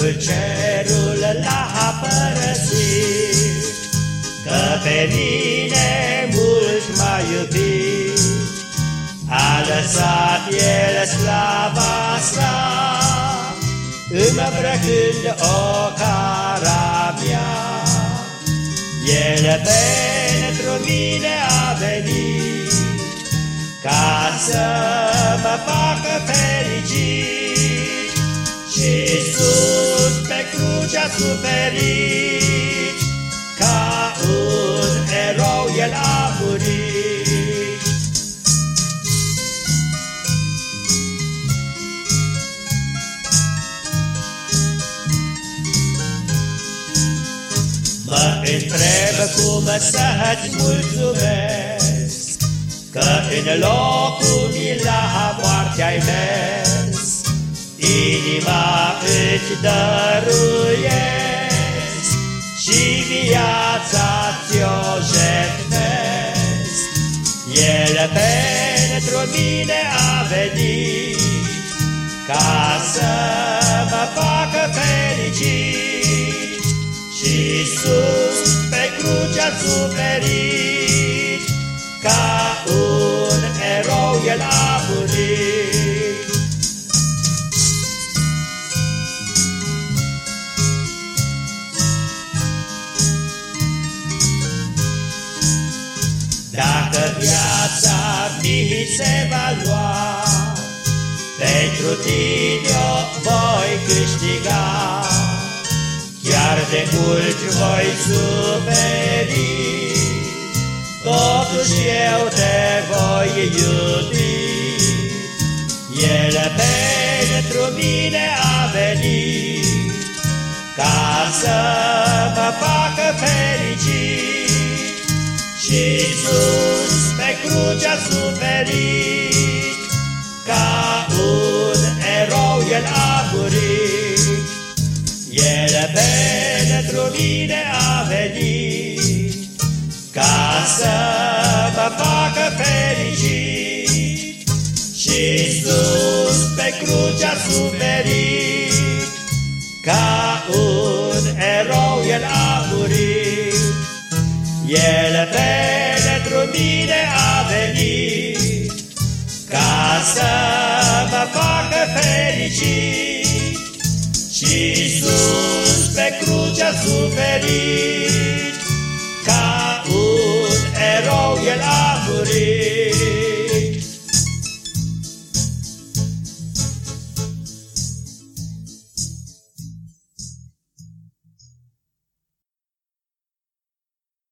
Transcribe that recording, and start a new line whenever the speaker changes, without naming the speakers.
cerul l-a părăsit, Că pe mine mult m-a iubit. A lăsat el slava sa, Îmbrăcând o carabia. El pentru mine a venit, Ca să mă facă fericit, suferit, Ca un erou el a murit. Mă întreb cum să-ți mulțumesc, Că în locul mi la moarte ai mers, Inima îți dăruiesc Și viața ți-o jertfesc. El pentru mine a venit, viața mi se va lua, Pentru tine o voi câștiga, Chiar de mult voi suferi, Totuși eu te voi iubi. El pentru mine a venit, Ca să mă facă fericit, Și sus pe cruce a suferit, Ca un erou el a murit. El pentru mine a venit, Ca să mă facă fericit, Și sus pe cruce a suferit, Ca un erou el a murit. El pentru mine a venit, Ca să mă facă fericit, Și sus pe cruce a suferit,